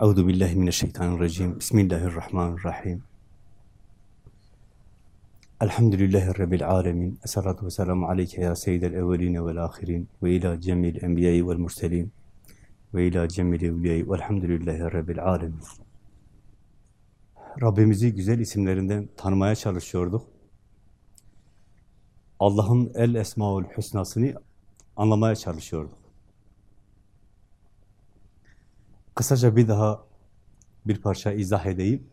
Euzu billahi mineşşeytanirracim. Bismillahirrahmanirrahim. Elhamdülillahi rabbil alamin. Essalatu vesselamu aleyke ya seyyidel evvelin ve'l ahirin ve ila cemil enbiya'i ve'l murselin ve ila cemil evliya'i ve'lhamdülillahi rabbil alamin. Rabbimizi güzel isimlerinden tanımaya çalışıyorduk. Allah'ın el esmaül husnasını anlamaya çalışıyorduk. Kısaca bir daha bir parça izah edeyim.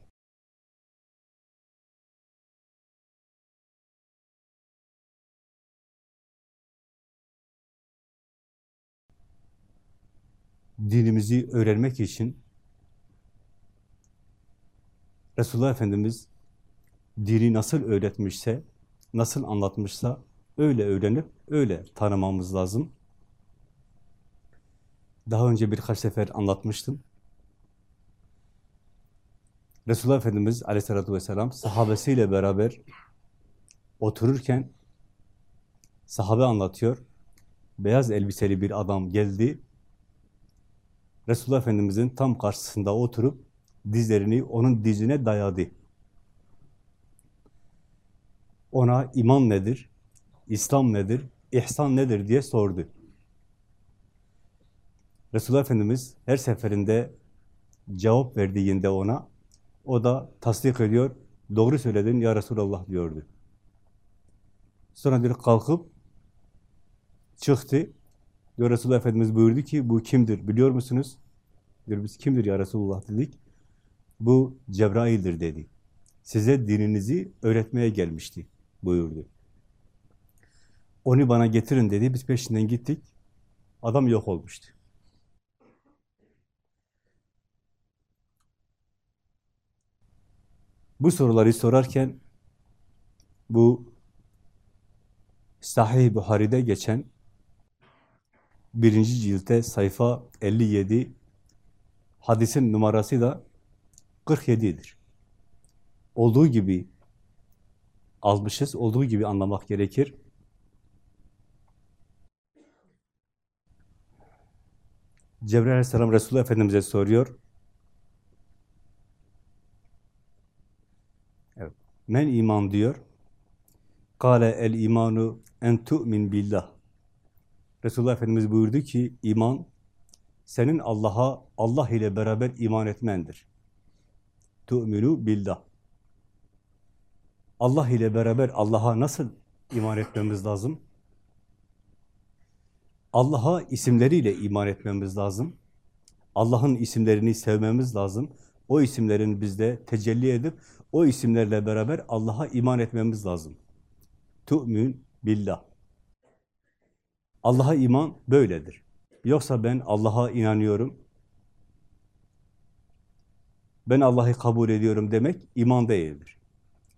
Dinimizi öğrenmek için Resulullah Efendimiz dini nasıl öğretmişse, nasıl anlatmışsa öyle öğrenip öyle tanımamız lazım. Daha önce birkaç sefer anlatmıştım. Resulullah Efendimiz aleyhissalatü vesselam sahabesiyle beraber otururken sahabe anlatıyor. Beyaz elbiseli bir adam geldi. Resulullah Efendimiz'in tam karşısında oturup dizlerini onun dizine dayadı. Ona iman nedir, İslam nedir, ihsan nedir diye sordu. Resulullah Efendimiz her seferinde cevap verdiğinde ona, o da tasdik ediyor, doğru söyledin ya Resulallah diyordu. Sonra diyor kalkıp çıktı. Diyor Resulullah Efendimiz buyurdu ki bu kimdir biliyor musunuz? Diyor biz kimdir ya Resulullah dedik. Bu Cebrail'dir dedi. Size dininizi öğretmeye gelmişti buyurdu. Onu bana getirin dedi. Biz peşinden gittik. Adam yok olmuştu. Bu soruları sorarken bu Sahih Buhari'de geçen birinci ciltte sayfa 57 hadisin numarası da 47'dir. Olduğu gibi almışız, olduğu gibi anlamak gerekir. Cebrail aleyhisselam Resulullah Efendimiz'e soruyor. Evet. Men iman diyor. Kale el imanu en tu'min billah. Resulullah Efendimiz buyurdu ki iman senin Allah'a Allah ile beraber iman etmendir. Tu'minu billah. Allah ile beraber Allah'a nasıl iman etmemiz lazım? Allah'a isimleriyle iman etmemiz lazım. Allah'ın isimlerini sevmemiz lazım. O isimlerin bizde tecelli edip o isimlerle beraber Allah'a iman etmemiz lazım. Tu'min billah. Allah'a iman böyledir. Yoksa ben Allah'a inanıyorum, ben Allah'ı kabul ediyorum demek iman değildir.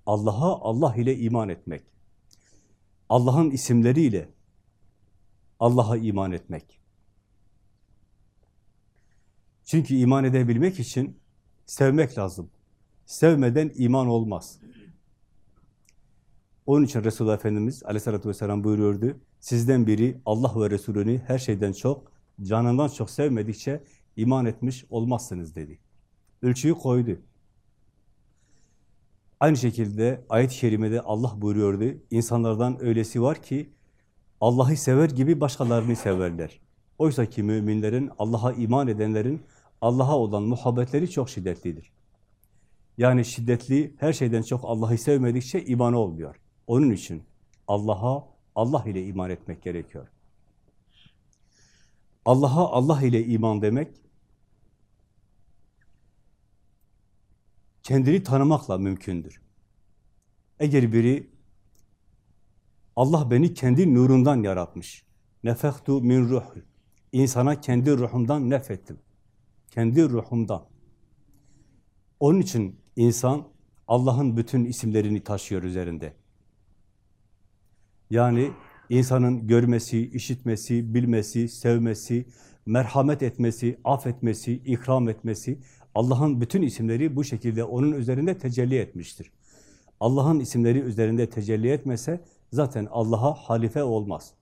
Allah'a Allah ile iman etmek. Allah'ın isimleriyle Allah'a iman etmek. Çünkü iman edebilmek için sevmek lazım. Sevmeden iman olmaz. Onun için Resulullah Efendimiz aleyhissalatü vesselam buyuruyordu, sizden biri Allah ve Resulünü her şeyden çok, canından çok sevmedikçe iman etmiş olmazsınız dedi. Ölçüyü koydu. Aynı şekilde ayet-i kerimede Allah buyuruyordu, insanlardan öylesi var ki Allah'ı sever gibi başkalarını severler. Oysa ki müminlerin, Allah'a iman edenlerin Allah'a olan muhabbetleri çok şiddetlidir. Yani şiddetli, her şeyden çok Allah'ı sevmedikçe iman olmuyor. Onun için Allah'a Allah ile iman etmek gerekiyor. Allah'a Allah ile iman demek, kendini tanımakla mümkündür. Eğer biri Allah beni kendi nurundan yaratmış. Nefektu min ruhi. İnsana kendi ruhumdan nefettim. Kendi ruhumdan. Onun için insan Allah'ın bütün isimlerini taşıyor üzerinde. Yani insanın görmesi, işitmesi, bilmesi, sevmesi, merhamet etmesi, affetmesi, ikram etmesi, Allah'ın bütün isimleri bu şekilde onun üzerinde tecelli etmiştir. Allah'ın isimleri üzerinde tecelli etmese zaten Allah'a halife olmaz.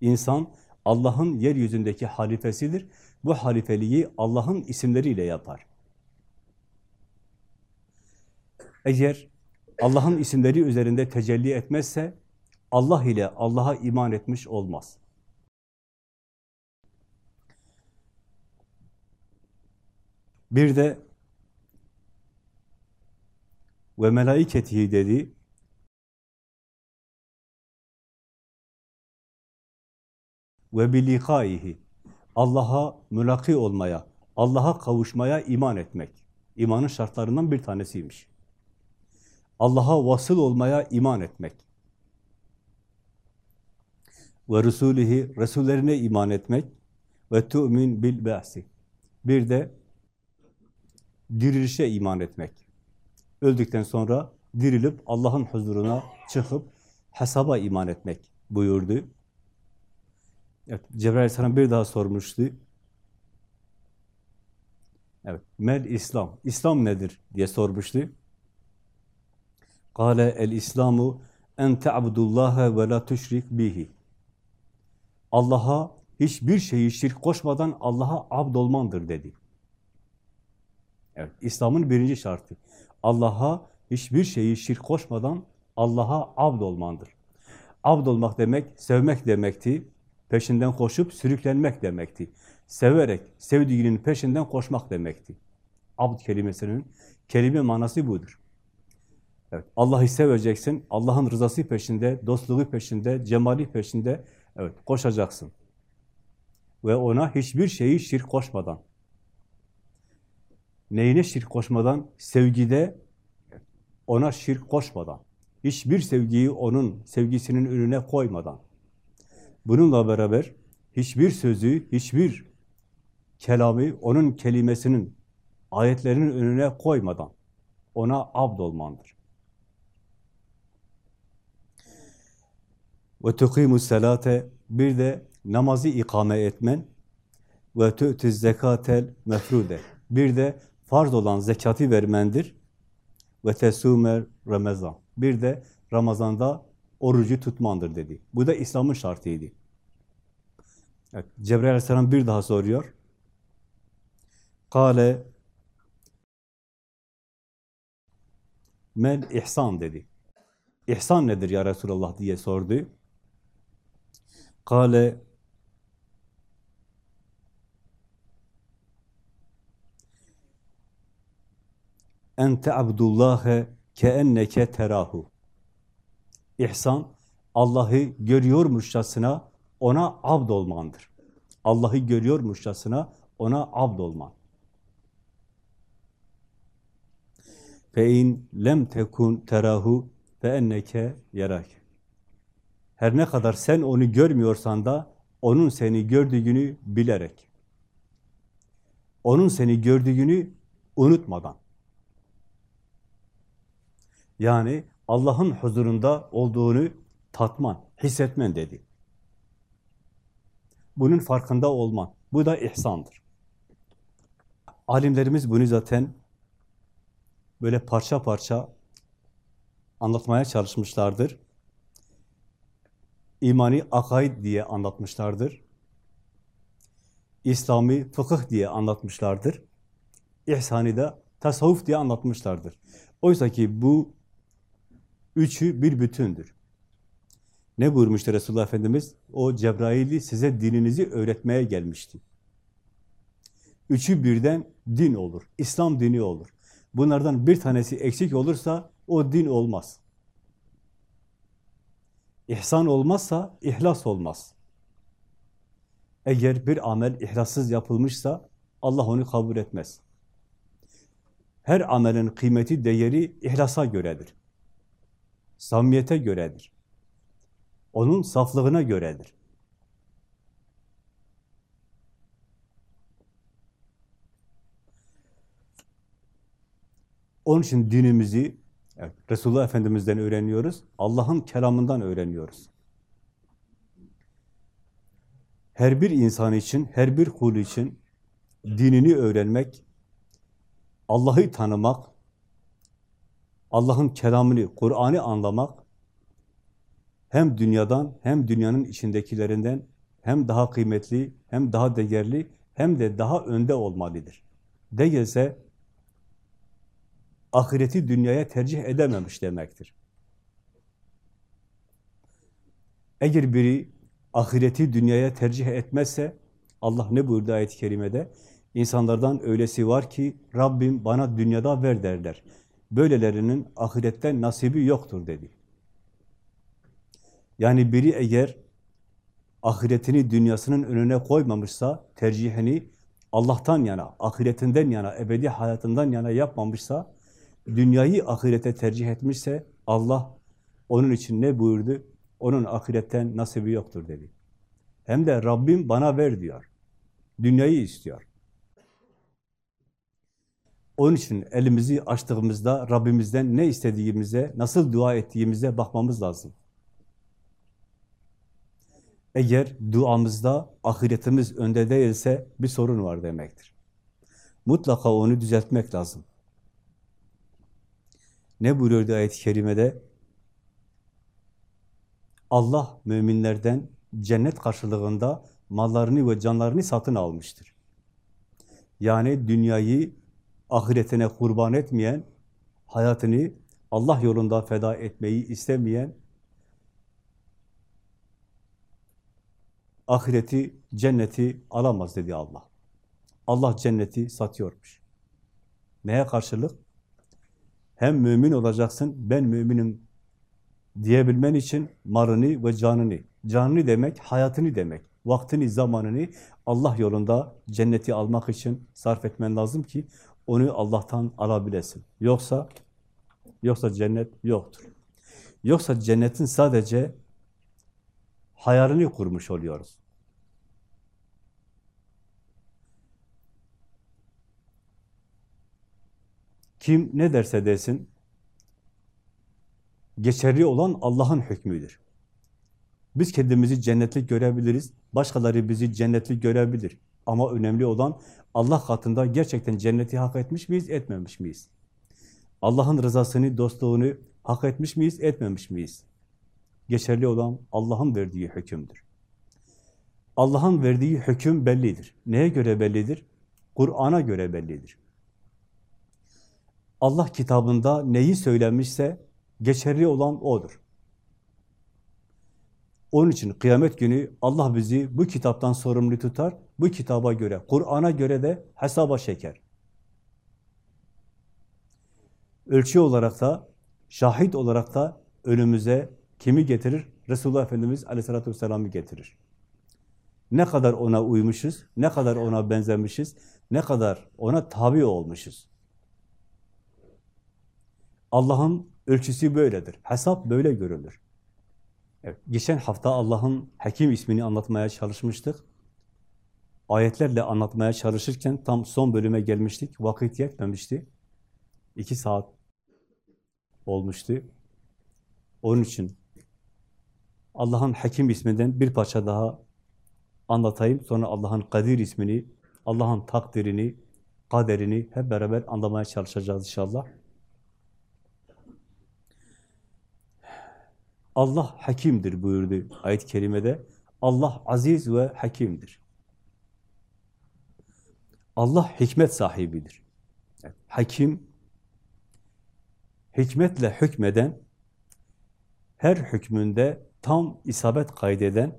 İnsan Allah'ın yeryüzündeki halifesidir. Bu halifeliği Allah'ın isimleriyle yapar. Eğer Allah'ın isimleri üzerinde tecelli etmezse Allah ile Allah'a iman etmiş olmaz. Bir de ve melaiketihi dedi. Ve bilikaihi. Allah'a mülaki olmaya, Allah'a kavuşmaya iman etmek. İmanın şartlarından bir tanesiymiş. Allah'a vasıl olmaya iman etmek. Ve Resulihi, Resullerine iman etmek. Ve tu'min bil ba'si. Bir de dirilişe iman etmek. Öldükten sonra dirilip Allah'ın huzuruna çıkıp hesaba iman etmek buyurdu. Evet, Cebrail Aleyhisselam bir daha sormuştu. Evet, mel İslam. İslam nedir diye sormuştu. Kale el İslamu en te'budullaha ve la tuşrik bihi. Allah'a hiçbir şeyi şirk koşmadan Allah'a abd olmandır dedi. Evet, İslam'ın birinci şartı. Allah'a hiçbir şeyi şirk koşmadan Allah'a abd olmandır. Abd olmak demek, sevmek demekti. Peşinden koşup sürüklenmek demekti. Severek, sevdiğinin peşinden koşmak demekti. Abd kelimesinin kelime manası budur. Evet, Allah'ı seveceksin, Allah'ın rızası peşinde, dostluğu peşinde, cemali peşinde evet koşacaksın. Ve ona hiçbir şeyi şirk koşmadan. Neyine şirk koşmadan? Sevgide ona şirk koşmadan. Hiçbir sevgiyi onun sevgisinin önüne koymadan. Bununla beraber hiçbir sözü, hiçbir kelamı onun kelimesinin, ayetlerinin önüne koymadan ona abd olmandır. Ve tuqimus salate bir de namazı ikame etmen ve tu'tiz zekatel mefrude bir de farz olan zekatı vermendir ve tesumer ramazan bir de Ramazan'da orucu tutmandır dedi. Bu da İslam'ın şartıydı. Evet, Cebrail Aleyhisselam bir daha soruyor. Kale mel ihsan dedi. İhsan nedir ya Resulallah diye sordu. Kale en te'abdullâhe keenneke terahu. İhsan, Allah'ı görüyormuşçasına ona abd olmandır. Allah'ı görüyormuşçasına ona abd olman. Fe in lem tekun terahu fe enneke yarak. Her ne kadar sen onu görmüyorsan da onun seni gördüğünü bilerek. Onun seni gördüğünü unutmadan. Yani Allah'ın huzurunda olduğunu tatman, hissetmen dedi. Bunun farkında olman. Bu da ihsandır. Alimlerimiz bunu zaten böyle parça parça anlatmaya çalışmışlardır. İmani akaid diye anlatmışlardır. İslami fıkıh diye anlatmışlardır. İhsani de tasavvuf diye anlatmışlardır. Oysa ki bu üçü bir bütündür. Ne buyurmuştu Resulullah Efendimiz? O Cebrail'i size dininizi öğretmeye gelmişti. Üçü birden din olur. İslam dini olur. Bunlardan bir tanesi eksik olursa o din olmaz. İhsan olmazsa ihlas olmaz. Eğer bir amel ihlassız yapılmışsa Allah onu kabul etmez. Her amelin kıymeti, değeri ihlasa göredir. Samimiyete göredir. Onun saflığına göredir. Onun için dinimizi evet, Resulullah Efendimiz'den öğreniyoruz. Allah'ın kelamından öğreniyoruz. Her bir insan için, her bir kul için dinini öğrenmek, Allah'ı tanımak, Allah'ın kelamını, Kur'an'ı anlamak hem dünyadan hem dünyanın içindekilerinden hem daha kıymetli, hem daha değerli, hem de daha önde olmalıdır. Değilse ahireti dünyaya tercih edememiş demektir. Eğer biri ahireti dünyaya tercih etmezse, Allah ne buyurdu ayet-i kerimede? İnsanlardan öylesi var ki, Rabbim bana dünyada ver derler. Böylelerinin ahiretten nasibi yoktur dedi. Yani biri eğer ahiretini dünyasının önüne koymamışsa, tercihini Allah'tan yana, ahiretinden yana, ebedi hayatından yana yapmamışsa, dünyayı ahirete tercih etmişse, Allah onun için ne buyurdu? Onun ahiretten nasibi yoktur dedi. Hem de Rabbim bana ver diyor. Dünyayı istiyor. Onun için elimizi açtığımızda Rabbimizden ne istediğimize, nasıl dua ettiğimize bakmamız lazım. Eğer duamızda ahiretimiz önde değilse bir sorun var demektir. Mutlaka onu düzeltmek lazım. Ne buyuruyordu ayet-i kerimede? Allah müminlerden cennet karşılığında mallarını ve canlarını satın almıştır. Yani dünyayı ahiretine kurban etmeyen, hayatını Allah yolunda feda etmeyi istemeyen, ahireti, cenneti alamaz dedi Allah. Allah cenneti satıyormuş. Neye karşılık? Hem mümin olacaksın, ben müminim diyebilmen için malını ve canını, canını demek, hayatını demek, vaktini, zamanını Allah yolunda cenneti almak için sarf etmen lazım ki onu Allah'tan alabilesin. Yoksa yoksa cennet yoktur. Yoksa cennetin sadece hayalini kurmuş oluyoruz. Kim ne derse desin, geçerli olan Allah'ın hükmüdür. Biz kendimizi cennetlik görebiliriz, başkaları bizi cennetlik görebilir. Ama önemli olan Allah katında gerçekten cenneti hak etmiş miyiz, etmemiş miyiz? Allah'ın rızasını, dostluğunu hak etmiş miyiz, etmemiş miyiz? Geçerli olan Allah'ın verdiği hükümdür. Allah'ın verdiği hüküm bellidir. Neye göre bellidir? Kur'an'a göre bellidir. Allah kitabında neyi söylemişse geçerli olan O'dur. Onun için kıyamet günü Allah bizi bu kitaptan sorumlu tutar, bu kitaba göre, Kur'an'a göre de hesaba çeker. Ölçü olarak da, şahit olarak da önümüze kimi getirir? Resulullah Efendimiz Aleyhisselatü Vesselam'ı getirir. Ne kadar ona uymuşuz, ne kadar ona benzemişiz, ne kadar ona tabi olmuşuz. Allah'ın ölçüsü böyledir. Hesap böyle görülür. Evet, geçen hafta Allah'ın Hakim ismini anlatmaya çalışmıştık. Ayetlerle anlatmaya çalışırken tam son bölüme gelmiştik. Vakit yetmemişti. İki saat olmuştu. Onun için Allah'ın Hakim isminden bir parça daha anlatayım. Sonra Allah'ın Kadir ismini, Allah'ın takdirini, kaderini hep beraber anlamaya çalışacağız inşallah. Allah hakimdir buyurdu ayet-i kerimede. Allah aziz ve hakimdir. Allah hikmet sahibidir. Hakim, hikmetle hükmeden, her hükmünde tam isabet kaydeden,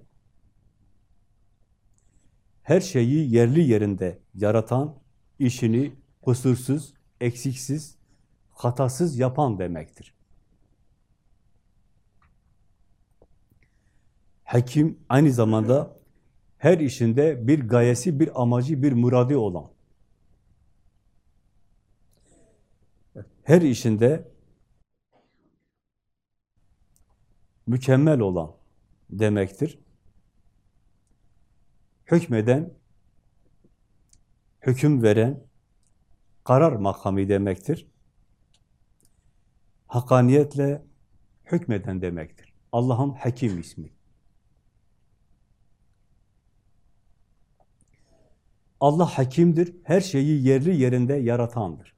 her şeyi yerli yerinde yaratan, işini kusursuz, eksiksiz, hatasız yapan demektir. Hakim aynı zamanda her işinde bir gayesi, bir amacı, bir muradi olan. Her işinde mükemmel olan demektir. Hükmeden, hüküm veren, karar makamı demektir. Hakaniyetle hükmeden demektir. Allah'ın hakim ismi. Allah hakimdir, her şeyi yerli yerinde yaratandır.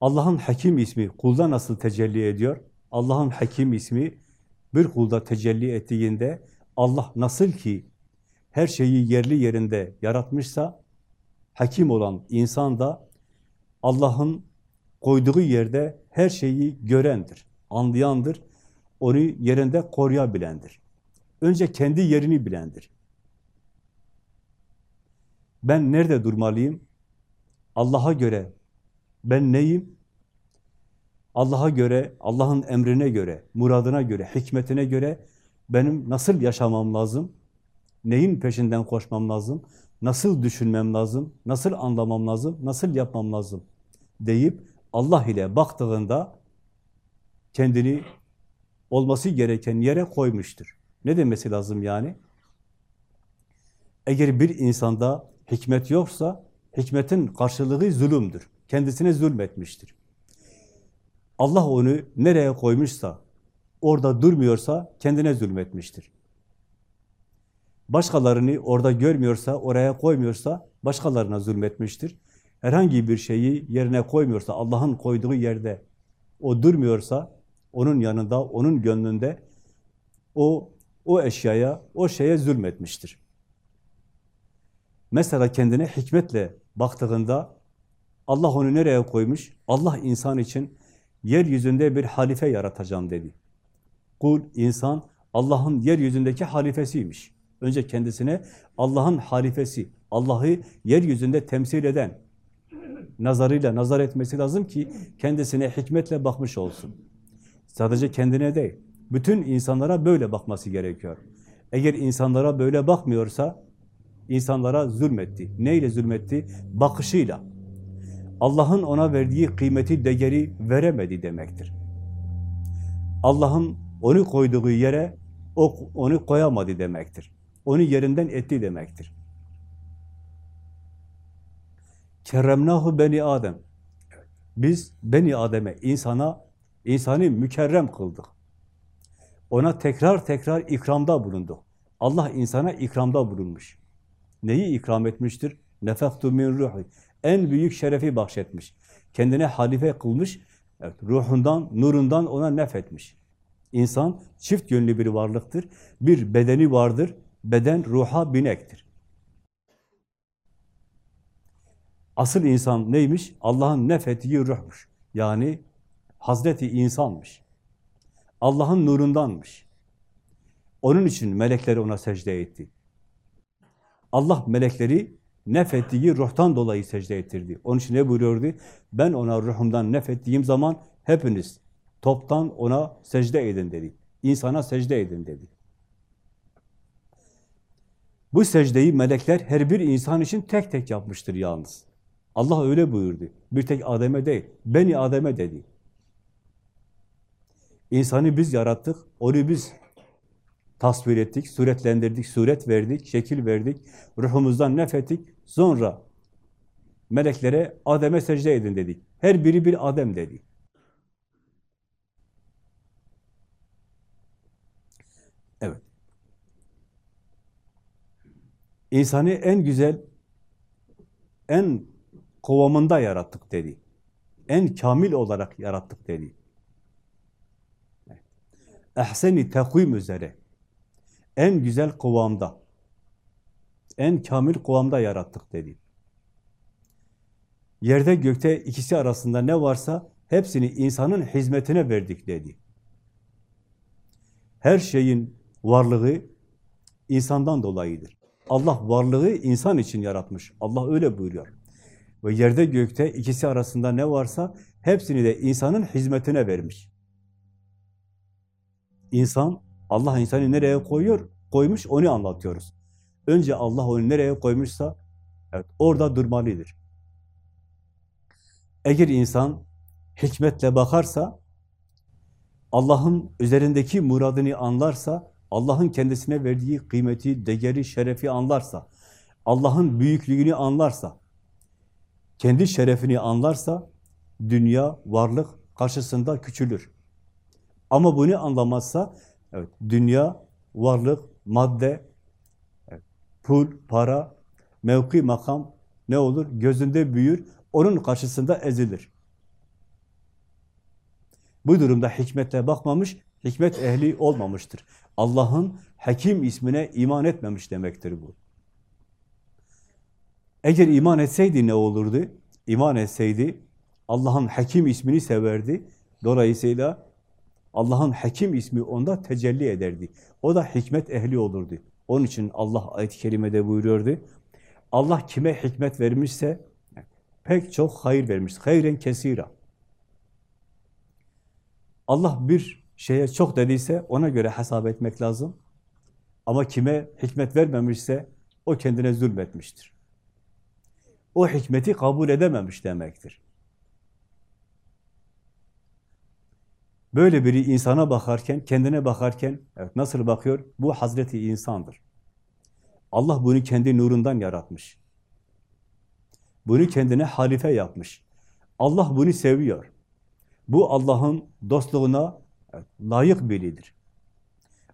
Allah'ın hakim ismi kulda nasıl tecelli ediyor? Allah'ın hakim ismi bir kulda tecelli ettiğinde Allah nasıl ki her şeyi yerli yerinde yaratmışsa hakim olan insan da Allah'ın koyduğu yerde her şeyi görendir, anlayandır, onu yerinde koruyabilendir. Önce kendi yerini bilendir. Ben nerede durmalıyım? Allah'a göre ben neyim? Allah'a göre, Allah'ın emrine göre, muradına göre, hikmetine göre benim nasıl yaşamam lazım? Neyin peşinden koşmam lazım? Nasıl düşünmem lazım? Nasıl anlamam lazım? Nasıl yapmam lazım? deyip Allah ile baktığında kendini olması gereken yere koymuştur. Ne demesi lazım yani? Eğer bir insanda hikmet yoksa, hikmetin karşılığı zulümdür. Kendisine zulmetmiştir. Allah onu nereye koymuşsa, orada durmuyorsa kendine zulmetmiştir. Başkalarını orada görmüyorsa, oraya koymuyorsa başkalarına zulmetmiştir. Herhangi bir şeyi yerine koymuyorsa, Allah'ın koyduğu yerde o durmuyorsa, onun yanında, onun gönlünde o o eşyaya, o şeye zulmetmiştir. Mesela kendine hikmetle baktığında Allah onu nereye koymuş? Allah insan için yeryüzünde bir halife yaratacağım dedi. Kul, insan Allah'ın yeryüzündeki halifesiymiş. Önce kendisine Allah'ın halifesi, Allah'ı yeryüzünde temsil eden nazarıyla nazar etmesi lazım ki kendisine hikmetle bakmış olsun. Sadece kendine değil, bütün insanlara böyle bakması gerekiyor. Eğer insanlara böyle bakmıyorsa, insanlara zulmetti. Neyle zulmetti? Bakışıyla. Allah'ın ona verdiği kıymeti, değeri veremedi demektir. Allah'ın onu koyduğu yere onu koyamadı demektir. Onu yerinden etti demektir. Kerremnahu beni Adem. Biz beni Adem'e, insana, insanı mükerrem kıldık. Ona tekrar tekrar ikramda bulunduk. Allah insana ikramda bulunmuş. Neyi ikram etmiştir? Nefektu min ruhi. En büyük şerefi bahşetmiş. Kendine halife kılmış. Evet, ruhundan, nurundan ona nefetmiş. İnsan çift yönlü bir varlıktır. Bir bedeni vardır. Beden ruha binektir. Asıl insan neymiş? Allah'ın nefettiği ruhmuş. Yani Hazreti insanmış. Allah'ın nurundanmış. Onun için melekleri ona secde etti. Allah melekleri nefettiği ruhtan dolayı secde ettirdi. Onun için ne buyuruyordu? Ben ona ruhumdan nefettiğim zaman hepiniz toptan ona secde edin dedi. İnsana secde edin dedi. Bu secdeyi melekler her bir insan için tek tek yapmıştır yalnız. Allah öyle buyurdu. Bir tek Adem'e değil, beni Adem'e dedi. İnsanı biz yarattık, onu biz tasvir ettik, suretlendirdik, suret verdik, şekil verdik, ruhumuzdan nefettik. Sonra meleklere Adem'e secde edin dedik. Her biri bir Adem dedi. Evet. İnsanı en güzel, en kovamında yarattık dedi. En kamil olarak yarattık dedi. Ehseni tekvim üzere en güzel kıvamda, en kamil kıvamda yarattık dedi. Yerde gökte ikisi arasında ne varsa hepsini insanın hizmetine verdik dedi. Her şeyin varlığı insandan dolayıdır. Allah varlığı insan için yaratmış. Allah öyle buyuruyor. Ve yerde gökte ikisi arasında ne varsa hepsini de insanın hizmetine vermiş. İnsan Allah insanı nereye koyuyor? Koymuş, onu anlatıyoruz. Önce Allah onu nereye koymuşsa, evet, orada durmalıdır. Eğer insan hikmetle bakarsa, Allah'ın üzerindeki muradını anlarsa, Allah'ın kendisine verdiği kıymeti, değeri, şerefi anlarsa, Allah'ın büyüklüğünü anlarsa, kendi şerefini anlarsa, dünya, varlık karşısında küçülür. Ama bunu anlamazsa, Evet, dünya, varlık, madde, evet, pul, para, mevki, makam ne olur? Gözünde büyür, onun karşısında ezilir. Bu durumda hikmetle bakmamış, hikmet ehli olmamıştır. Allah'ın Hakim ismine iman etmemiş demektir bu. Eğer iman etseydi ne olurdu? İman etseydi, Allah'ın Hakim ismini severdi. Dolayısıyla Allah'ın Hakim ismi onda tecelli ederdi. O da hikmet ehli olurdu. Onun için Allah ayet-i kerimede buyuruyordu. Allah kime hikmet vermişse pek çok hayır vermiş. Hayren kesira. Allah bir şeye çok dediyse ona göre hesap etmek lazım. Ama kime hikmet vermemişse o kendine zulmetmiştir. O hikmeti kabul edememiş demektir. Böyle biri insana bakarken, kendine bakarken, evet nasıl bakıyor? Bu Hazreti insandır. Allah bunu kendi nurundan yaratmış. Bunu kendine halife yapmış. Allah bunu seviyor. Bu Allah'ın dostluğuna evet, layık biridir.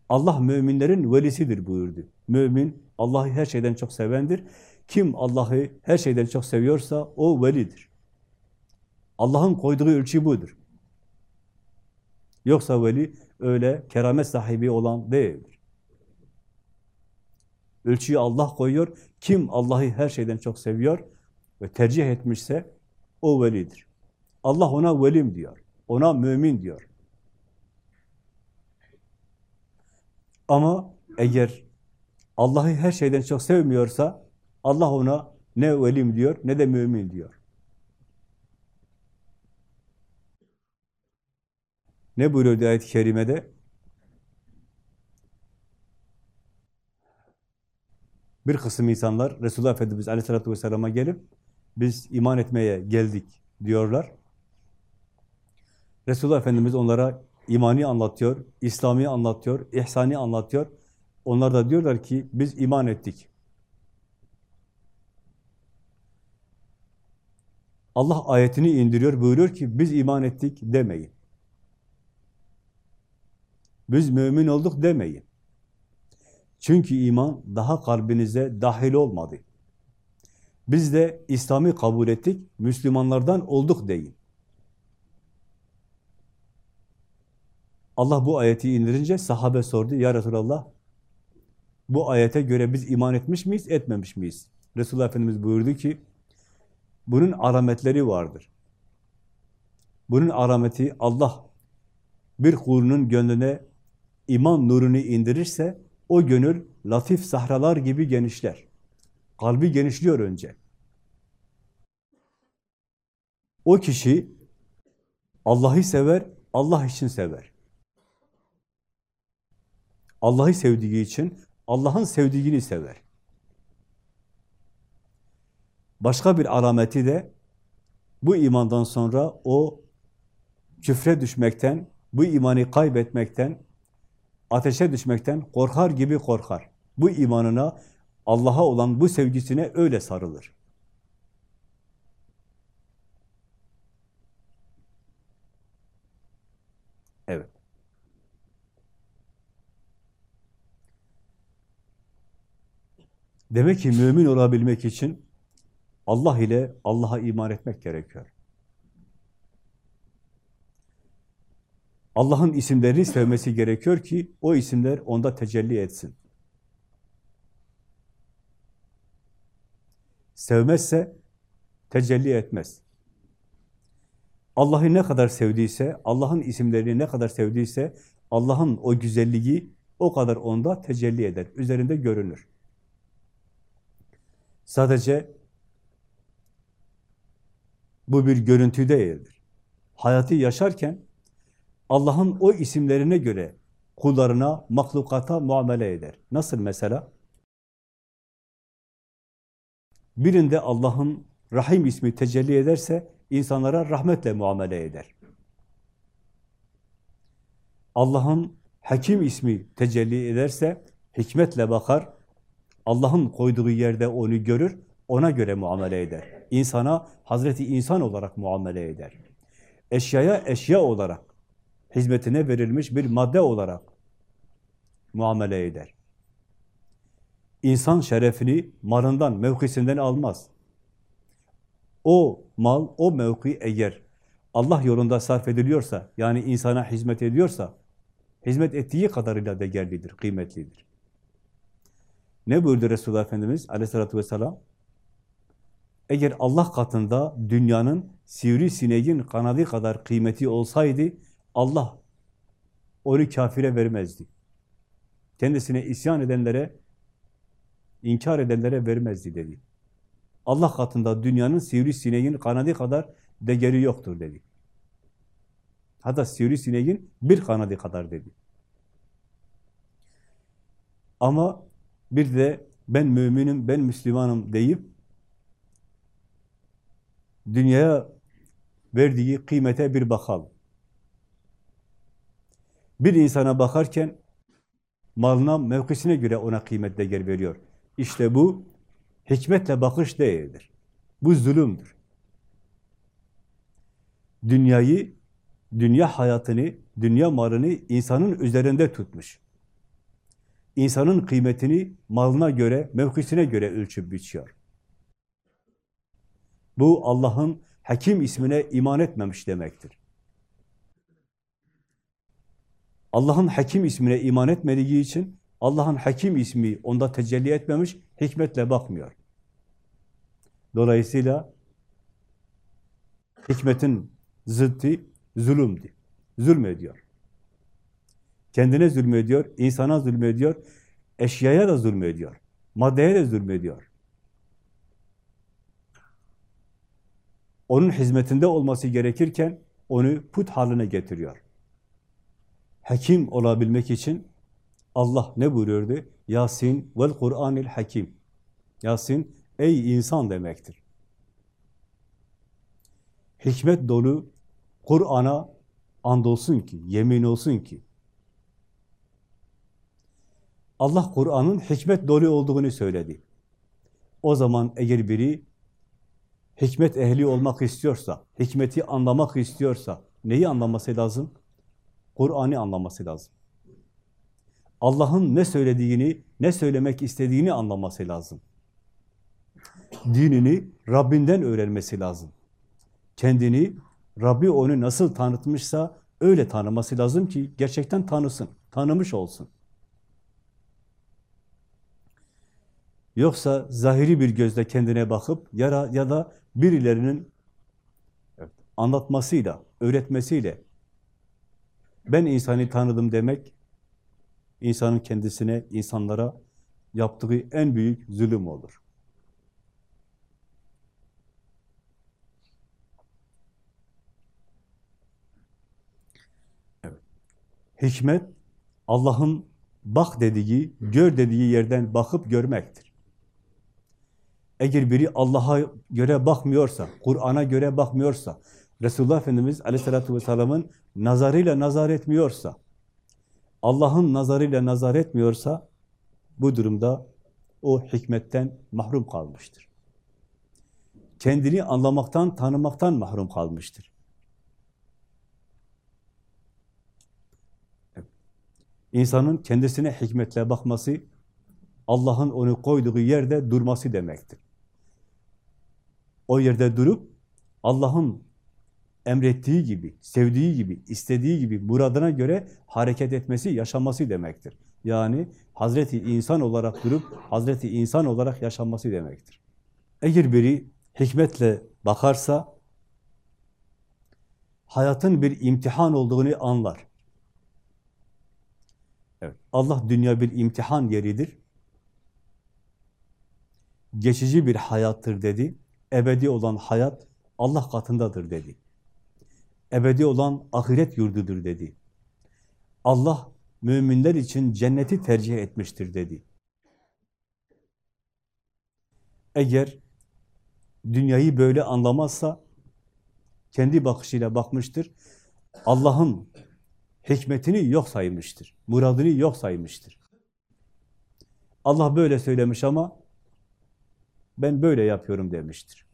Allah müminlerin velisidir buyurdu. Mümin Allah'ı her şeyden çok sevendir. Kim Allah'ı her şeyden çok seviyorsa o velidir. Allah'ın koyduğu ölçü budur. Yoksa veli öyle keramet sahibi olan değildir. Ölçüyü Allah koyuyor. Kim Allah'ı her şeyden çok seviyor ve tercih etmişse o velidir. Allah ona velim diyor. Ona mümin diyor. Ama eğer Allah'ı her şeyden çok sevmiyorsa Allah ona ne velim diyor ne de mümin diyor. Ne buyuruyor ayet-i kerimede? Bir kısım insanlar Resulullah Efendimiz Aleyhisselatü Vesselam'a gelip biz iman etmeye geldik diyorlar. Resulullah Efendimiz onlara imani anlatıyor, İslami anlatıyor, ihsani anlatıyor. Onlar da diyorlar ki biz iman ettik. Allah ayetini indiriyor, buyuruyor ki biz iman ettik demeyin. Biz mümin olduk demeyin. Çünkü iman daha kalbinize dahil olmadı. Biz de İslam'ı kabul ettik, Müslümanlardan olduk deyin. Allah bu ayeti indirince sahabe sordu. Ya Resulallah bu ayete göre biz iman etmiş miyiz, etmemiş miyiz? Resulullah Efendimiz buyurdu ki bunun alametleri vardır. Bunun alameti Allah bir kulunun gönlüne iman nurunu indirirse o gönül latif sahralar gibi genişler. Kalbi genişliyor önce. O kişi Allah'ı sever, Allah için sever. Allah'ı sevdiği için Allah'ın sevdiğini sever. Başka bir alameti de bu imandan sonra o küfre düşmekten, bu imanı kaybetmekten, ateşe düşmekten korkar gibi korkar. Bu imanına, Allah'a olan bu sevgisine öyle sarılır. Evet. Demek ki mümin olabilmek için Allah ile Allah'a iman etmek gerekiyor. Allah'ın isimlerini sevmesi gerekiyor ki o isimler onda tecelli etsin. Sevmezse tecelli etmez. Allah'ı ne kadar sevdiyse, Allah'ın isimlerini ne kadar sevdiyse, Allah'ın o güzelliği o kadar onda tecelli eder, üzerinde görünür. Sadece bu bir görüntü değildir. Hayatı yaşarken Allah'ın o isimlerine göre kullarına, mahlukata muamele eder. Nasıl mesela? Birinde Allah'ın Rahim ismi tecelli ederse insanlara rahmetle muamele eder. Allah'ın Hakim ismi tecelli ederse hikmetle bakar, Allah'ın koyduğu yerde onu görür, ona göre muamele eder. İnsana Hazreti insan olarak muamele eder. Eşyaya eşya olarak, hizmetine verilmiş bir madde olarak muamele eder. İnsan şerefini malından, mevkisinden almaz. O mal, o mevki eğer Allah yolunda sarf ediliyorsa, yani insana hizmet ediyorsa, hizmet ettiği kadarıyla değerlidir, kıymetlidir. Ne buyurdu Resulullah Efendimiz aleyhissalatü vesselam? Eğer Allah katında dünyanın sivrisineğin kanadı kadar kıymeti olsaydı, Allah onu kafire vermezdi. Kendisine isyan edenlere, inkar edenlere vermezdi dedi. Allah katında dünyanın sivrisineğin kanadı kadar değeri yoktur dedi. Hatta sivrisineğin bir kanadı kadar dedi. Ama bir de ben müminim, ben Müslümanım deyip dünyaya verdiği kıymete bir bakalım. Bir insana bakarken malına, mevkisine göre ona kıymet değer veriyor. İşte bu hikmetle bakış değildir. Bu zulümdür. Dünyayı, dünya hayatını, dünya malını insanın üzerinde tutmuş. İnsanın kıymetini malına göre, mevkisine göre ölçüp biçiyor. Bu Allah'ın Hakim ismine iman etmemiş demektir. Allah'ın Hakim ismine iman etmediği için Allah'ın Hakim ismi onda tecelli etmemiş, hikmetle bakmıyor. Dolayısıyla hikmetin zıttı zulümdü. Zulmediyor. Kendine zulmediyor, insana zulmediyor, eşyaya da zulmediyor, maddeye de zulmediyor. Onun hizmetinde olması gerekirken onu put haline getiriyor. Hakim olabilmek için Allah ne buyuruyordu? Yasin vel Kur'anil Hakim. Yasin ey insan demektir. Hikmet dolu Kur'an'a andolsun ki, yemin olsun ki Allah Kur'an'ın hikmet dolu olduğunu söyledi. O zaman eğer biri hikmet ehli olmak istiyorsa, hikmeti anlamak istiyorsa neyi anlaması lazım? Kur'an'ı anlaması lazım. Allah'ın ne söylediğini, ne söylemek istediğini anlaması lazım. Dinini Rabbinden öğrenmesi lazım. Kendini, Rabbi onu nasıl tanıtmışsa öyle tanıması lazım ki gerçekten tanısın, tanımış olsun. Yoksa zahiri bir gözle kendine bakıp ya, ya da birilerinin anlatmasıyla, öğretmesiyle ben insanı tanıdım demek, insanın kendisine, insanlara yaptığı en büyük zulüm olur. Hikmet, Allah'ın bak dediği, gör dediği yerden bakıp görmektir. Eğer biri Allah'a göre bakmıyorsa, Kur'an'a göre bakmıyorsa, Resulullah Efendimiz Aleyhisselatü Vesselam'ın nazarıyla nazar etmiyorsa, Allah'ın nazarıyla nazar etmiyorsa, bu durumda o hikmetten mahrum kalmıştır. Kendini anlamaktan, tanımaktan mahrum kalmıştır. İnsanın kendisine hikmetle bakması, Allah'ın onu koyduğu yerde durması demektir. O yerde durup, Allah'ın emrettiği gibi, sevdiği gibi, istediği gibi, muradına göre hareket etmesi, yaşaması demektir. Yani Hazreti insan olarak durup, Hazreti insan olarak yaşanması demektir. Eğer biri hikmetle bakarsa, hayatın bir imtihan olduğunu anlar. Evet, Allah dünya bir imtihan yeridir. Geçici bir hayattır dedi. Ebedi olan hayat Allah katındadır dedi. Ebedi olan ahiret yurdudur dedi. Allah müminler için cenneti tercih etmiştir dedi. Eğer dünyayı böyle anlamazsa kendi bakışıyla bakmıştır. Allah'ın hikmetini yok saymıştır. Muradını yok saymıştır. Allah böyle söylemiş ama ben böyle yapıyorum demiştir.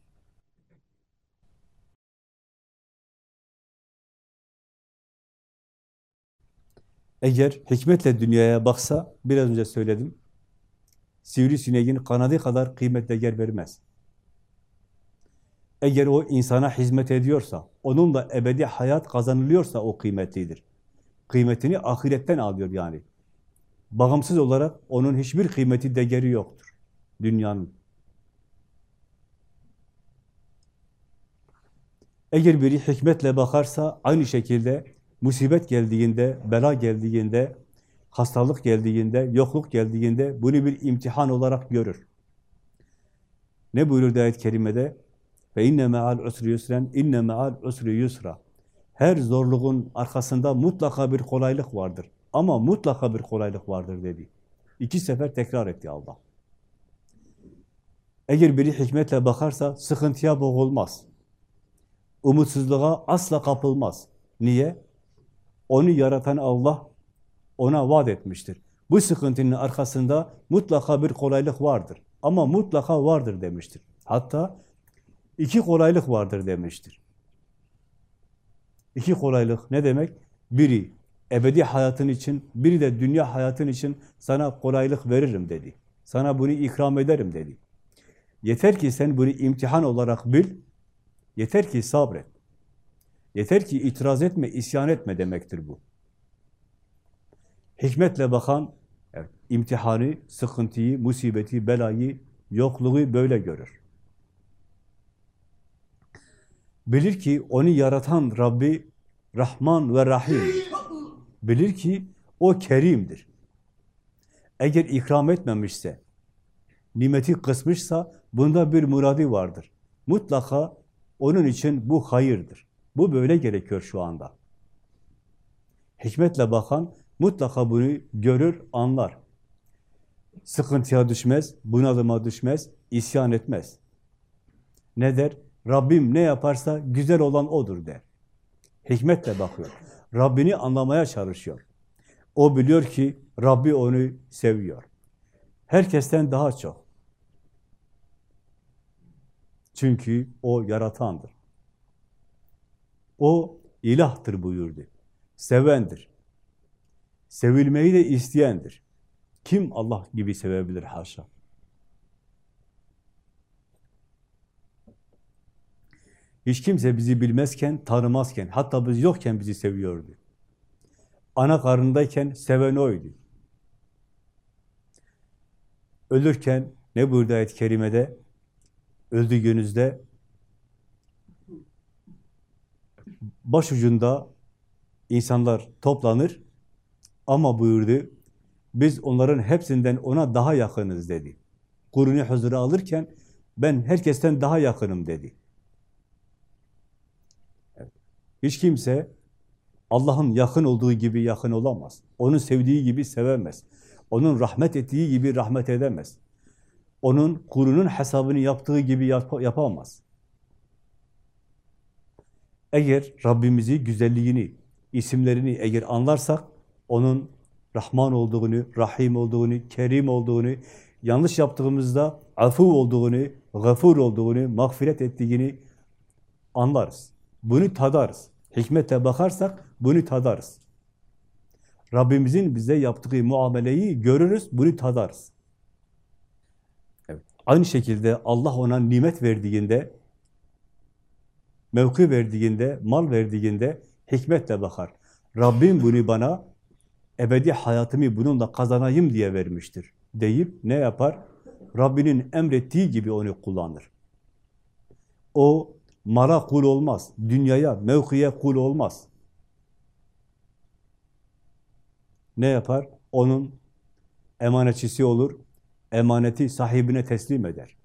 Eğer hikmetle dünyaya baksa, biraz önce söyledim, sivrisineğin kanadı kadar kıymetle yer vermez. Eğer o insana hizmet ediyorsa, onunla ebedi hayat kazanılıyorsa o kıymetlidir. Kıymetini ahiretten alıyor yani. Bağımsız olarak onun hiçbir kıymeti, değeri yoktur. Dünyanın. Eğer biri hikmetle bakarsa aynı şekilde musibet geldiğinde, bela geldiğinde, hastalık geldiğinde, yokluk geldiğinde bunu bir imtihan olarak görür. Ne buyurur ayet-i kerimede? Ve inne me'al usri yusren, inne me'al usri yusra. Her zorluğun arkasında mutlaka bir kolaylık vardır. Ama mutlaka bir kolaylık vardır dedi. İki sefer tekrar etti Allah. Eğer biri hikmetle bakarsa sıkıntıya boğulmaz. Umutsuzluğa asla kapılmaz. Niye? Onu yaratan Allah ona vaat etmiştir. Bu sıkıntının arkasında mutlaka bir kolaylık vardır. Ama mutlaka vardır demiştir. Hatta iki kolaylık vardır demiştir. İki kolaylık ne demek? Biri ebedi hayatın için, biri de dünya hayatın için sana kolaylık veririm dedi. Sana bunu ikram ederim dedi. Yeter ki sen bunu imtihan olarak bil, yeter ki sabret. Yeter ki itiraz etme, isyan etme demektir bu. Hikmetle bakan, evet, imtihanı, sıkıntıyı, musibeti, belayı, yokluğu böyle görür. Bilir ki onu yaratan Rabbi Rahman ve Rahim. Bilir ki o kerimdir. Eğer ikram etmemişse, nimeti kısmışsa bunda bir muradi vardır. Mutlaka onun için bu hayırdır. Bu böyle gerekiyor şu anda. Hikmetle bakan mutlaka bunu görür, anlar. Sıkıntıya düşmez, bunalıma düşmez, isyan etmez. Ne der? Rabbim ne yaparsa güzel olan O'dur der. Hikmetle bakıyor. Rabbini anlamaya çalışıyor. O biliyor ki Rabbi onu seviyor. Herkesten daha çok. Çünkü O yaratandır. O ilahtır buyurdu. Sevendir. Sevilmeyi de isteyendir. Kim Allah gibi sevebilir haşa? Hiç kimse bizi bilmezken, tanımazken, hatta biz yokken bizi seviyordu. Ana karnındayken seven oydu. Ölürken, ne buyurdu ayet-i kerimede? Öldüğünüzde başucunda insanlar toplanır ama buyurdu, biz onların hepsinden ona daha yakınız dedi. Kurunu huzura alırken ben herkesten daha yakınım dedi. Hiç kimse Allah'ın yakın olduğu gibi yakın olamaz. Onun sevdiği gibi sevemez. Onun rahmet ettiği gibi rahmet edemez. Onun kurunun hesabını yaptığı gibi yap yapamaz. Eğer Rabbimizi, güzelliğini, isimlerini eğer anlarsak, onun Rahman olduğunu, Rahim olduğunu, Kerim olduğunu, yanlış yaptığımızda afu olduğunu, gafur olduğunu, mağfiret ettiğini anlarız. Bunu tadarız. Hikmete bakarsak bunu tadarız. Rabbimizin bize yaptığı muameleyi görürüz, bunu tadarız. Evet. Aynı şekilde Allah ona nimet verdiğinde, mevki verdiğinde, mal verdiğinde hikmetle bakar. Rabbim bunu bana ebedi hayatımı bununla kazanayım diye vermiştir deyip ne yapar? Rabbinin emrettiği gibi onu kullanır. O mala kul olmaz, dünyaya, mevkiye kul olmaz. Ne yapar? Onun emanetçisi olur, emaneti sahibine teslim eder.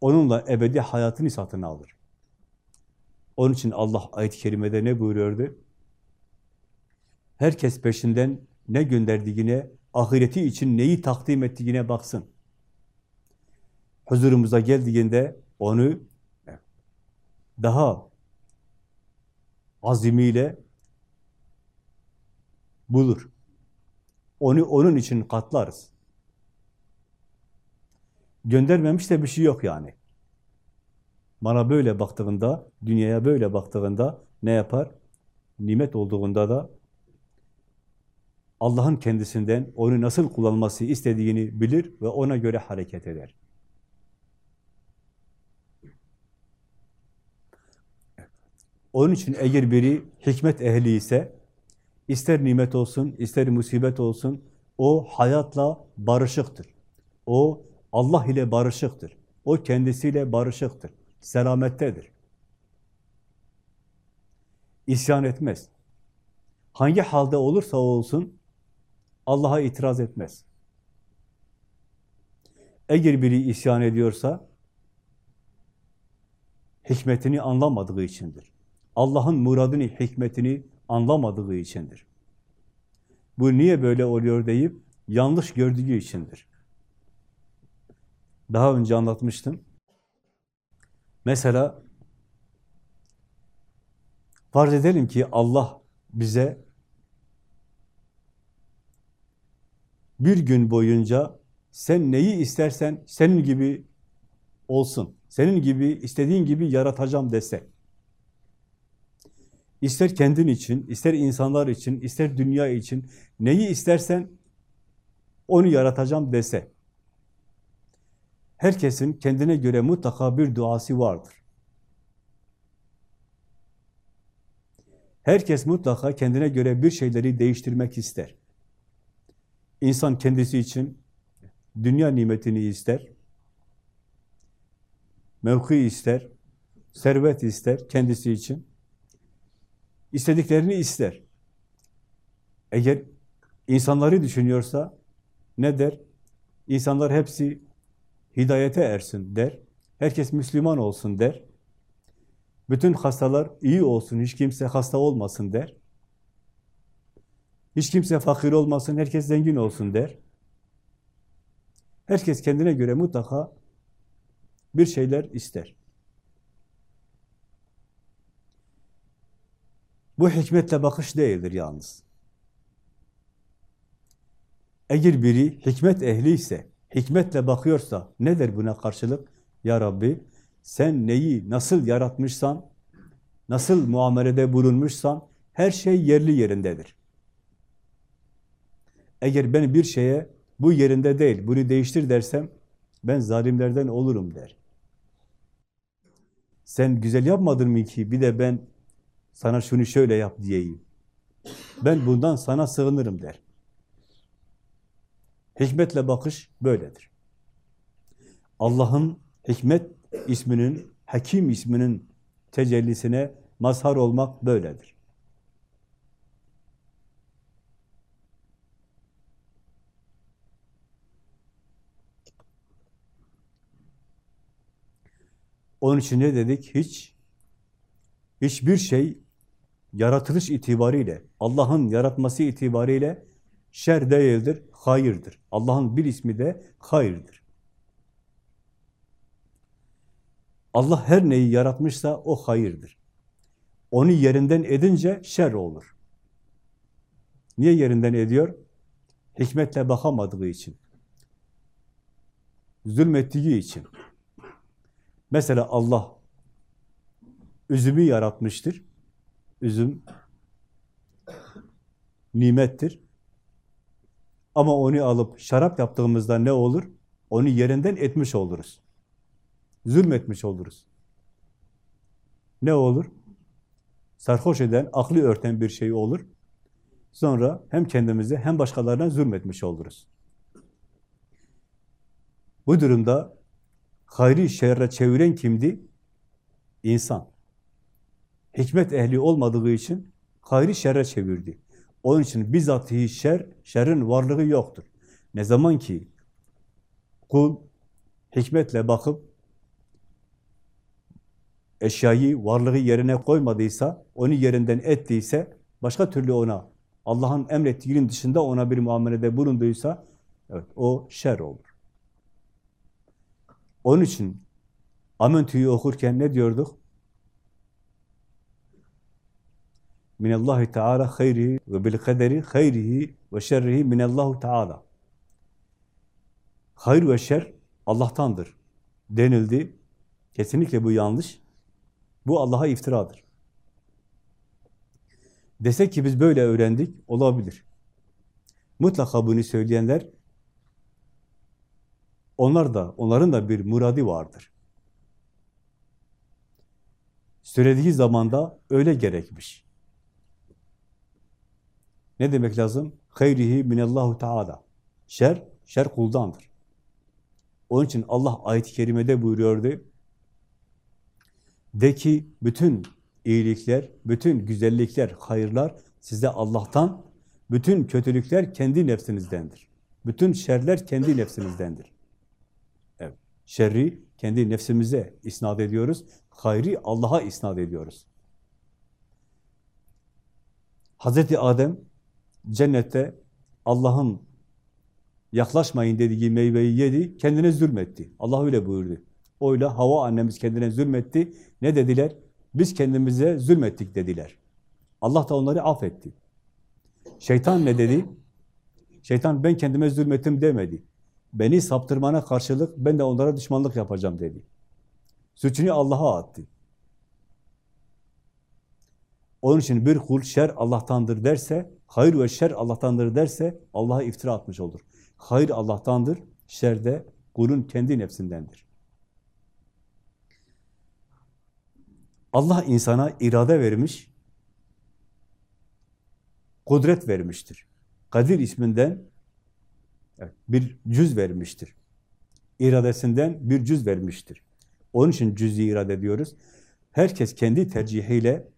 Onunla ebedi hayatını satın alır. Onun için Allah ayet-i kerimede ne buyuruyordu? Herkes peşinden ne gönderdiğine, ahireti için neyi takdim ettiğine baksın. Huzurumuza geldiğinde onu daha azimiyle bulur. Onu onun için katlarız. Göndermemiş de bir şey yok yani. Bana böyle baktığında, dünyaya böyle baktığında ne yapar? Nimet olduğunda da Allah'ın kendisinden onu nasıl kullanması istediğini bilir ve ona göre hareket eder. Onun için eğer biri hikmet ehli ise, ister nimet olsun, ister musibet olsun, o hayatla barışıktır. O Allah ile barışıktır. O kendisiyle barışıktır. Selamettedir. isyan etmez. Hangi halde olursa olsun Allah'a itiraz etmez. Eğer biri isyan ediyorsa hikmetini anlamadığı içindir. Allah'ın muradını, hikmetini anlamadığı içindir. Bu niye böyle oluyor deyip yanlış gördüğü içindir. Daha önce anlatmıştım. Mesela farz edelim ki Allah bize bir gün boyunca sen neyi istersen senin gibi olsun. Senin gibi, istediğin gibi yaratacağım dese. İster kendin için, ister insanlar için, ister dünya için neyi istersen onu yaratacağım dese. Herkesin kendine göre mutlaka bir duası vardır. Herkes mutlaka kendine göre bir şeyleri değiştirmek ister. İnsan kendisi için dünya nimetini ister, mevki ister, servet ister kendisi için. istediklerini ister. Eğer insanları düşünüyorsa ne der? İnsanlar hepsi hidayete ersin der. Herkes Müslüman olsun der. Bütün hastalar iyi olsun, hiç kimse hasta olmasın der. Hiç kimse fakir olmasın, herkes zengin olsun der. Herkes kendine göre mutlaka bir şeyler ister. Bu hikmetle bakış değildir yalnız. Eğer biri hikmet ehli ise, hikmetle bakıyorsa ne der buna karşılık? Ya Rabbi sen neyi nasıl yaratmışsan, nasıl muamelede bulunmuşsan her şey yerli yerindedir. Eğer ben bir şeye bu yerinde değil, bunu değiştir dersem ben zalimlerden olurum der. Sen güzel yapmadın mı ki bir de ben sana şunu şöyle yap diyeyim. Ben bundan sana sığınırım der. Hikmetle bakış böyledir. Allah'ın hikmet isminin, Hakim isminin tecellisine mazhar olmak böyledir. Onun için ne dedik? Hiç, hiçbir şey yaratılış itibariyle, Allah'ın yaratması itibariyle şer değildir, hayırdır. Allah'ın bir ismi de hayırdır. Allah her neyi yaratmışsa o hayırdır. Onu yerinden edince şer olur. Niye yerinden ediyor? Hikmetle bakamadığı için. Zulmettiği için. Mesela Allah üzümü yaratmıştır. Üzüm nimettir. Ama onu alıp şarap yaptığımızda ne olur? Onu yerinden etmiş oluruz. Zulmetmiş oluruz. Ne olur? Sarhoş eden, aklı örten bir şey olur. Sonra hem kendimize hem başkalarına zulmetmiş oluruz. Bu durumda hayri şerre çeviren kimdi? İnsan. Hikmet ehli olmadığı için hayri şerre çevirdi. Onun için bizatihi şer, şerrin varlığı yoktur. Ne zaman ki kul hikmetle bakıp eşyayı, varlığı yerine koymadıysa, onu yerinden ettiyse, başka türlü ona, Allah'ın emrettiğinin dışında ona bir muamelede bulunduysa, evet, o şer olur. Onun için Amentü'yü okurken ne diyorduk? Minallahi Teala hayrihi ve bil kaderi hayrihi ve şerrihi minallahu Teala. Hayır ve şer Allah'tandır denildi. Kesinlikle bu yanlış. Bu Allah'a iftiradır. Desek ki biz böyle öğrendik, olabilir. Mutlaka bunu söyleyenler onlar da, onların da bir muradi vardır. Söylediği zamanda öyle gerekmiş. Ne demek lazım? Hayrihi minallahu teala. Şer, şer kuldandır. Onun için Allah ayet-i kerimede buyuruyordu. De ki bütün iyilikler, bütün güzellikler, hayırlar size Allah'tan, bütün kötülükler kendi nefsinizdendir. Bütün şerler kendi nefsinizdendir. Evet. Şerri kendi nefsimize isnat ediyoruz. Hayri Allah'a isnat ediyoruz. Hazreti Adem cennette Allah'ın yaklaşmayın dediği meyveyi yedi, kendine zulmetti. Allah öyle buyurdu. Oyla Hava annemiz kendine zulmetti. Ne dediler? Biz kendimize zulmettik dediler. Allah da onları affetti. Şeytan ne dedi? Şeytan ben kendime zulmettim demedi. Beni saptırmana karşılık ben de onlara düşmanlık yapacağım dedi. Suçunu Allah'a attı. Onun için bir kul şer Allah'tandır derse, hayır ve şer Allah'tandır derse Allah'a iftira atmış olur. Hayır Allah'tandır, şer de kulun kendi nefsindendir. Allah insana irade vermiş, kudret vermiştir. Kadir isminden bir cüz vermiştir. İradesinden bir cüz vermiştir. Onun için cüz'i irade diyoruz. Herkes kendi tercihiyle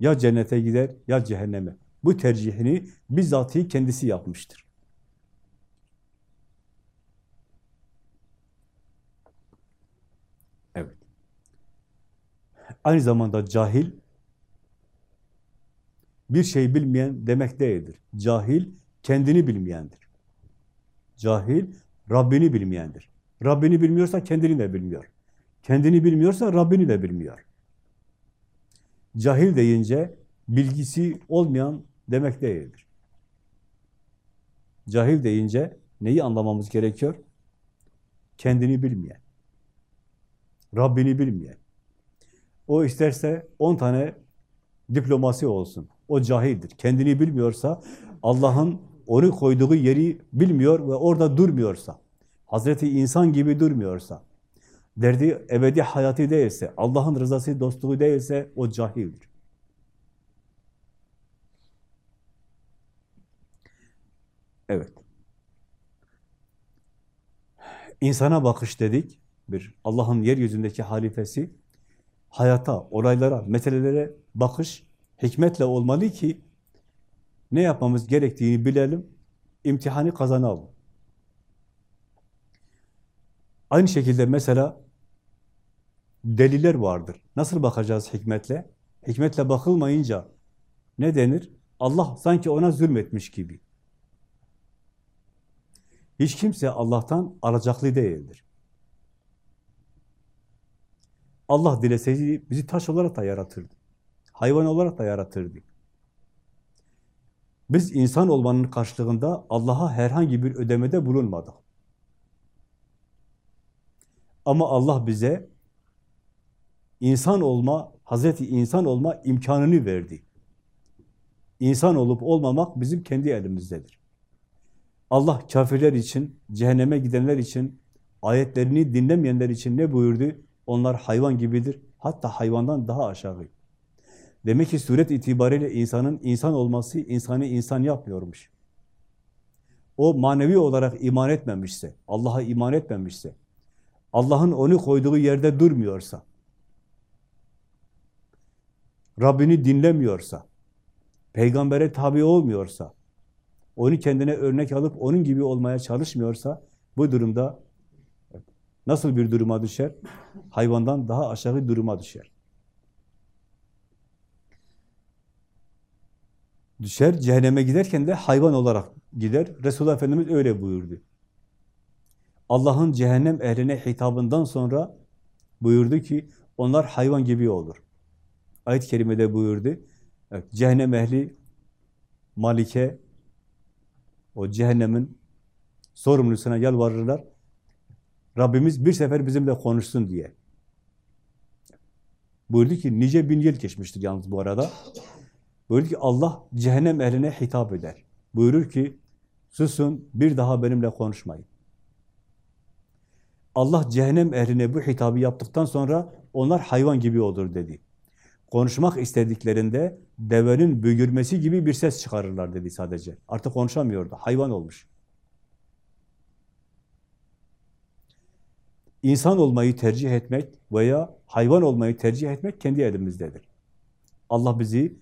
ya cennete gider ya cehenneme. Bu tercihini bizzatihi kendisi yapmıştır. Evet. Aynı zamanda cahil bir şey bilmeyen demek değildir. Cahil kendini bilmeyendir. Cahil Rabbini bilmeyendir. Rabbini bilmiyorsa kendini de bilmiyor. Kendini bilmiyorsa Rabbini de bilmiyor. Cahil deyince bilgisi olmayan demek değildir. Cahil deyince neyi anlamamız gerekiyor? Kendini bilmeyen. Rabbini bilmeyen. O isterse on tane diploması olsun. O cahildir. Kendini bilmiyorsa, Allah'ın onu koyduğu yeri bilmiyor ve orada durmuyorsa, Hazreti insan gibi durmuyorsa, derdi ebedi hayatı değilse, Allah'ın rızası, dostluğu değilse o cahildir. Evet. İnsana bakış dedik, bir Allah'ın yeryüzündeki halifesi, hayata, olaylara, meselelere bakış hikmetle olmalı ki ne yapmamız gerektiğini bilelim, imtihanı kazanalım. Aynı şekilde mesela deliller vardır. Nasıl bakacağız hikmetle? Hikmetle bakılmayınca ne denir? Allah sanki ona zulmetmiş gibi. Hiç kimse Allah'tan alacaklı değildir. Allah dileseydi bizi taş olarak da yaratırdı. Hayvan olarak da yaratırdı. Biz insan olmanın karşılığında Allah'a herhangi bir ödemede bulunmadık. Ama Allah bize insan olma, Hazreti insan olma imkanını verdi. İnsan olup olmamak bizim kendi elimizdedir. Allah kafirler için, cehenneme gidenler için, ayetlerini dinlemeyenler için ne buyurdu? Onlar hayvan gibidir, hatta hayvandan daha aşağı. Demek ki suret itibariyle insanın insan olması insanı insan yapmıyormuş. O manevi olarak iman etmemişse, Allah'a iman etmemişse, Allah'ın onu koyduğu yerde durmuyorsa, Rabbini dinlemiyorsa, peygambere tabi olmuyorsa, onu kendine örnek alıp onun gibi olmaya çalışmıyorsa, bu durumda nasıl bir duruma düşer? Hayvandan daha aşağı duruma düşer. düşer. Cehenneme giderken de hayvan olarak gider. Resulullah Efendimiz öyle buyurdu. Allah'ın cehennem ehline hitabından sonra buyurdu ki onlar hayvan gibi olur. Ayet-i kerimede buyurdu. Evet, cehennem ehli Malike o cehennemin sorumlusuna yalvarırlar. Rabbimiz bir sefer bizimle konuşsun diye. Buyurdu ki nice bin yıl geçmiştir yalnız bu arada. Buyurdu ki Allah cehennem ehline hitap eder. Buyurur ki susun bir daha benimle konuşmayın. Allah cehennem ehline bu hitabı yaptıktan sonra onlar hayvan gibi olur dedi. Konuşmak istediklerinde devenin büyürmesi gibi bir ses çıkarırlar dedi sadece. Artık konuşamıyordu. Hayvan olmuş. İnsan olmayı tercih etmek veya hayvan olmayı tercih etmek kendi elimizdedir. Allah bizi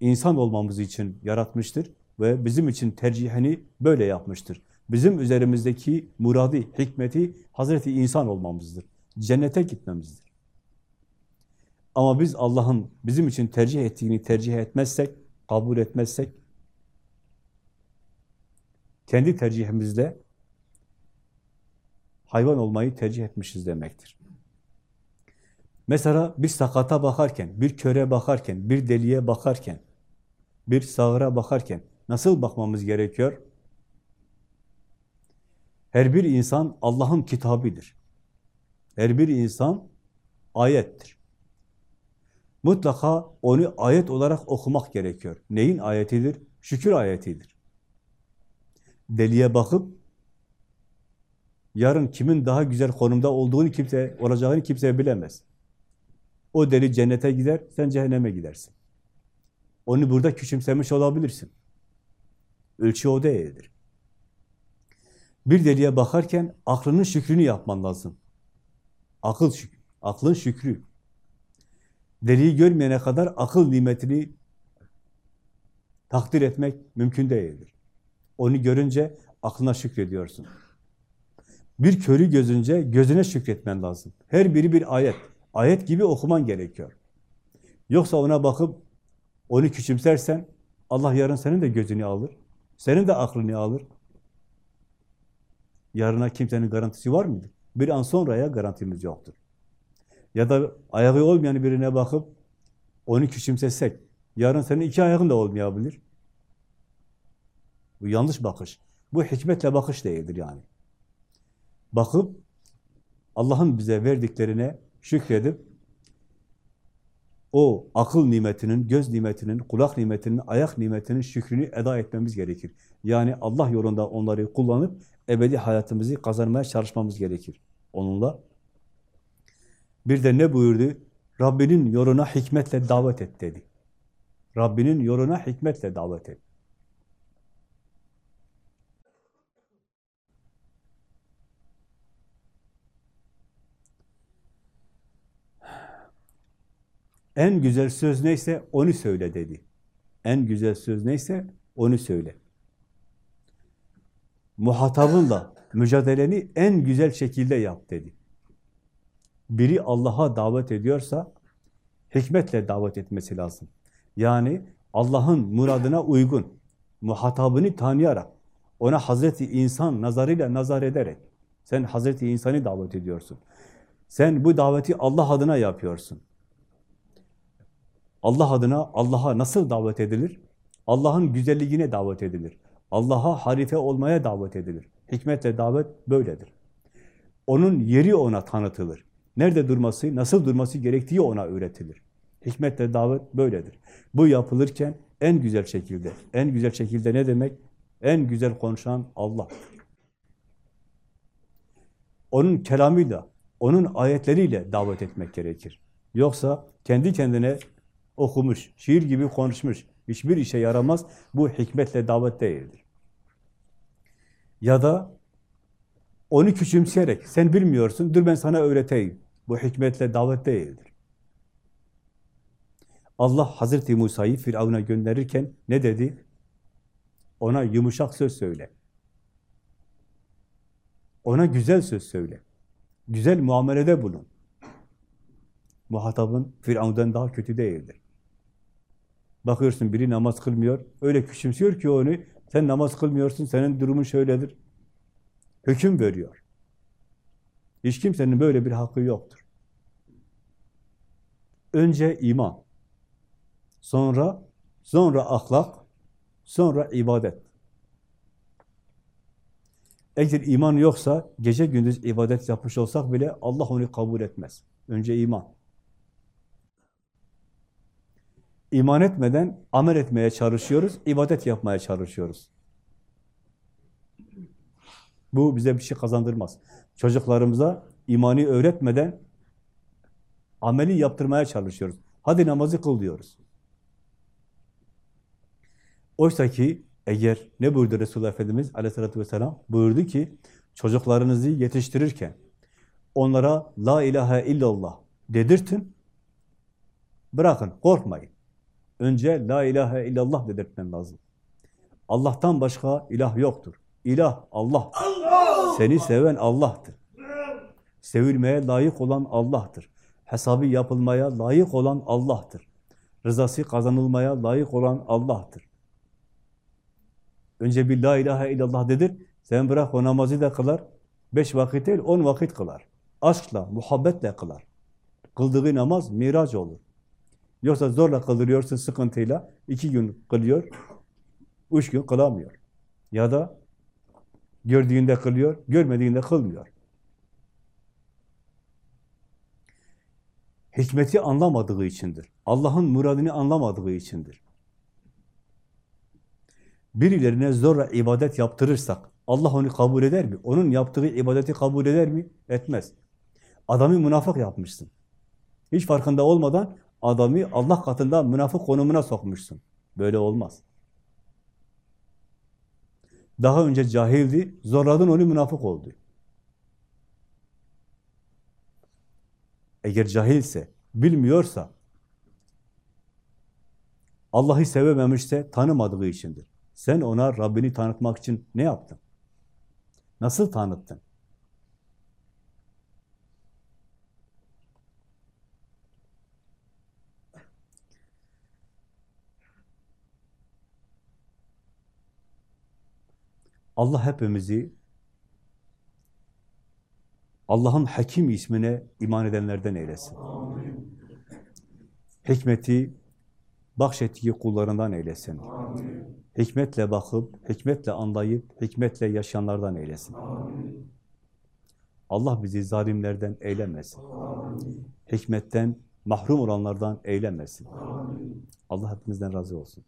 insan olmamız için yaratmıştır ve bizim için tercihini böyle yapmıştır. Bizim üzerimizdeki muradı, hikmeti Hazreti insan olmamızdır. Cennete gitmemizdir. Ama biz Allah'ın bizim için tercih ettiğini tercih etmezsek, kabul etmezsek, kendi tercihimizle hayvan olmayı tercih etmişiz demektir. Mesela bir sakata bakarken, bir köre bakarken, bir deliye bakarken, bir sağıra bakarken nasıl bakmamız gerekiyor? Her bir insan Allah'ın kitabıdır. Her bir insan ayettir. Mutlaka onu ayet olarak okumak gerekiyor. Neyin ayetidir? Şükür ayetidir. Deliye bakıp yarın kimin daha güzel konumda olduğunu kimse olacağını kimse bilemez. O deli cennete gider, sen cehenneme gidersin. Onu burada küçümsemiş olabilirsin. Ölçü o değildir. Bir deliye bakarken aklının şükrünü yapman lazım. Akıl şükrü, aklın şükrü. Deliyi görmeyene kadar akıl nimetini takdir etmek mümkün değildir. Onu görünce aklına şükrediyorsun. Bir körü gözünce gözüne şükretmen lazım. Her biri bir ayet. Ayet gibi okuman gerekiyor. Yoksa ona bakıp onu küçümsersen Allah yarın senin de gözünü alır. Senin de aklını alır. Yarına kimsenin garantisi var mıdır? Bir an sonraya garantimiz yoktur. Ya da ayağı olmayan birine bakıp onu küçümsesek, yarın senin iki ayağın da olmayabilir. Bu yanlış bakış. Bu hikmetle bakış değildir yani. Bakıp Allah'ın bize verdiklerine şükredip o akıl nimetinin, göz nimetinin, kulak nimetinin, ayak nimetinin şükrünü eda etmemiz gerekir. Yani Allah yolunda onları kullanıp ebedi hayatımızı kazanmaya çalışmamız gerekir onunla. Bir de ne buyurdu? Rabbinin yoluna hikmetle davet et dedi. Rabbinin yoluna hikmetle davet et. En güzel söz neyse onu söyle dedi. En güzel söz neyse onu söyle. Muhatabınla mücadeleni en güzel şekilde yap dedi. Biri Allah'a davet ediyorsa hikmetle davet etmesi lazım. Yani Allah'ın muradına uygun, muhatabını tanıyarak, ona Hazreti insan nazarıyla nazar ederek, sen Hazreti insanı davet ediyorsun. Sen bu daveti Allah adına yapıyorsun. Allah adına Allah'a nasıl davet edilir? Allah'ın güzelliğine davet edilir. Allah'a harife olmaya davet edilir. Hikmetle davet böyledir. Onun yeri ona tanıtılır. Nerede durması, nasıl durması gerektiği ona öğretilir. Hikmetle davet böyledir. Bu yapılırken en güzel şekilde, en güzel şekilde ne demek? En güzel konuşan Allah. Onun kelamıyla, onun ayetleriyle davet etmek gerekir. Yoksa kendi kendine okumuş, şiir gibi konuşmuş, hiçbir işe yaramaz. Bu hikmetle davet değildir. Ya da onu küçümseyerek, sen bilmiyorsun, dur ben sana öğreteyim. Bu hikmetle davet değildir. Allah Hazreti Musa'yı Firavun'a gönderirken ne dedi? Ona yumuşak söz söyle. Ona güzel söz söyle. Güzel muamelede bulun. Muhatabın Firavun'dan daha kötü değildir. Bakıyorsun biri namaz kılmıyor, öyle küçümsüyor ki onu, sen namaz kılmıyorsun, senin durumun şöyledir. Hüküm veriyor. Hiç kimsenin böyle bir hakkı yoktur. Önce iman, sonra sonra ahlak, sonra ibadet. Eğer iman yoksa, gece gündüz ibadet yapmış olsak bile Allah onu kabul etmez. Önce iman. İman etmeden amel etmeye çalışıyoruz, ibadet yapmaya çalışıyoruz. Bu bize bir şey kazandırmaz. Çocuklarımıza imani öğretmeden ameli yaptırmaya çalışıyoruz. Hadi namazı kıl diyoruz. Oysa ki eğer ne buyurdu Resulullah Efendimiz aleyhissalatü vesselam? Buyurdu ki çocuklarınızı yetiştirirken onlara la ilahe illallah dedirtin. Bırakın, korkmayın. Önce la ilahe illallah dedirtmen lazım. Allah'tan başka ilah yoktur. İlah Allah. Seni seven Allah'tır. Sevilmeye layık olan Allah'tır. Hesabı yapılmaya layık olan Allah'tır. Rızası kazanılmaya layık olan Allah'tır. Önce bir la ilahe illallah dedir. Sen bırak o namazı da kılar. Beş vakit değil, on vakit kılar. Aşkla, muhabbetle kılar. Kıldığı namaz miraç olur. Yoksa zorla kıldırıyorsun sıkıntıyla. iki gün kılıyor, üç gün kılamıyor. Ya da gördüğünde kılıyor, görmediğinde kılmıyor. Hikmeti anlamadığı içindir. Allah'ın muradını anlamadığı içindir. Birilerine zorla ibadet yaptırırsak, Allah onu kabul eder mi? Onun yaptığı ibadeti kabul eder mi? Etmez. Adamı münafık yapmışsın. Hiç farkında olmadan adamı Allah katında münafık konumuna sokmuşsun. Böyle olmaz. Daha önce cahildi, zorladın onu münafık oldu. Eğer cahilse, bilmiyorsa, Allah'ı sevememişse tanımadığı içindir. Sen ona Rabbini tanıtmak için ne yaptın? Nasıl tanıttın? Allah hepimizi Allah'ın Hakim ismine iman edenlerden eylesin. Hikmeti bahşettiği kullarından eylesin. Hikmetle bakıp, hikmetle anlayıp, hikmetle yaşayanlardan eylesin. Allah bizi zalimlerden eylemesin. Hikmetten mahrum olanlardan eylemesin. Allah hepimizden razı olsun.